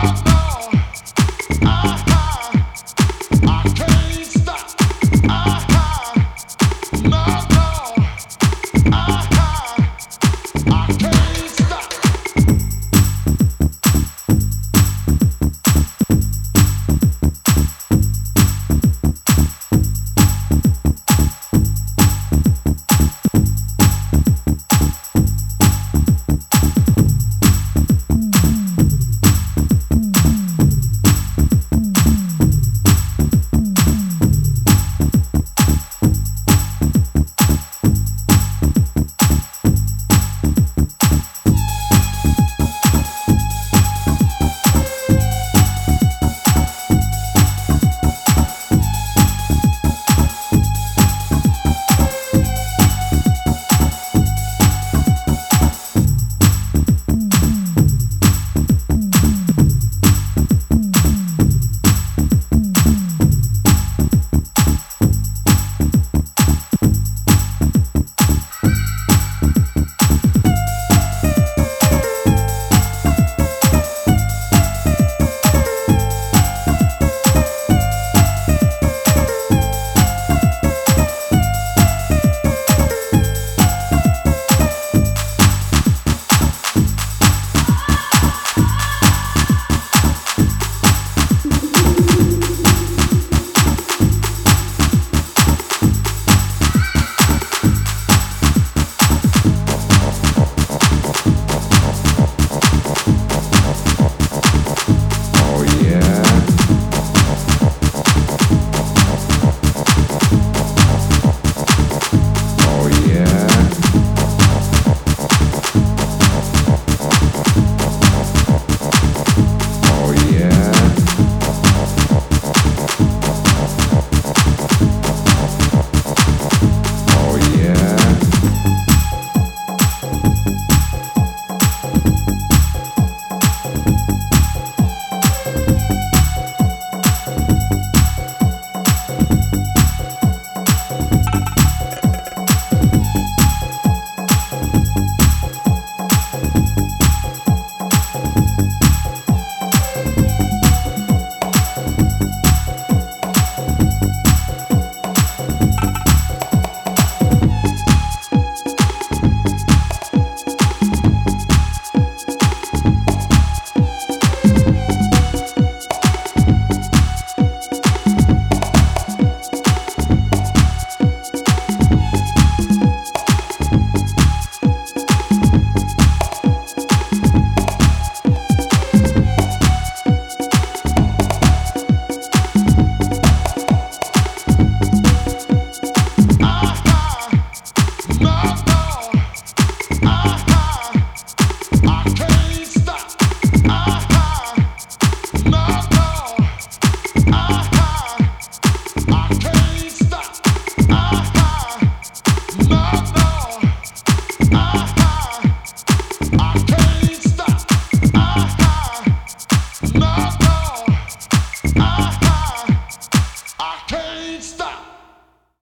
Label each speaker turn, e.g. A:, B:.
A: Bye.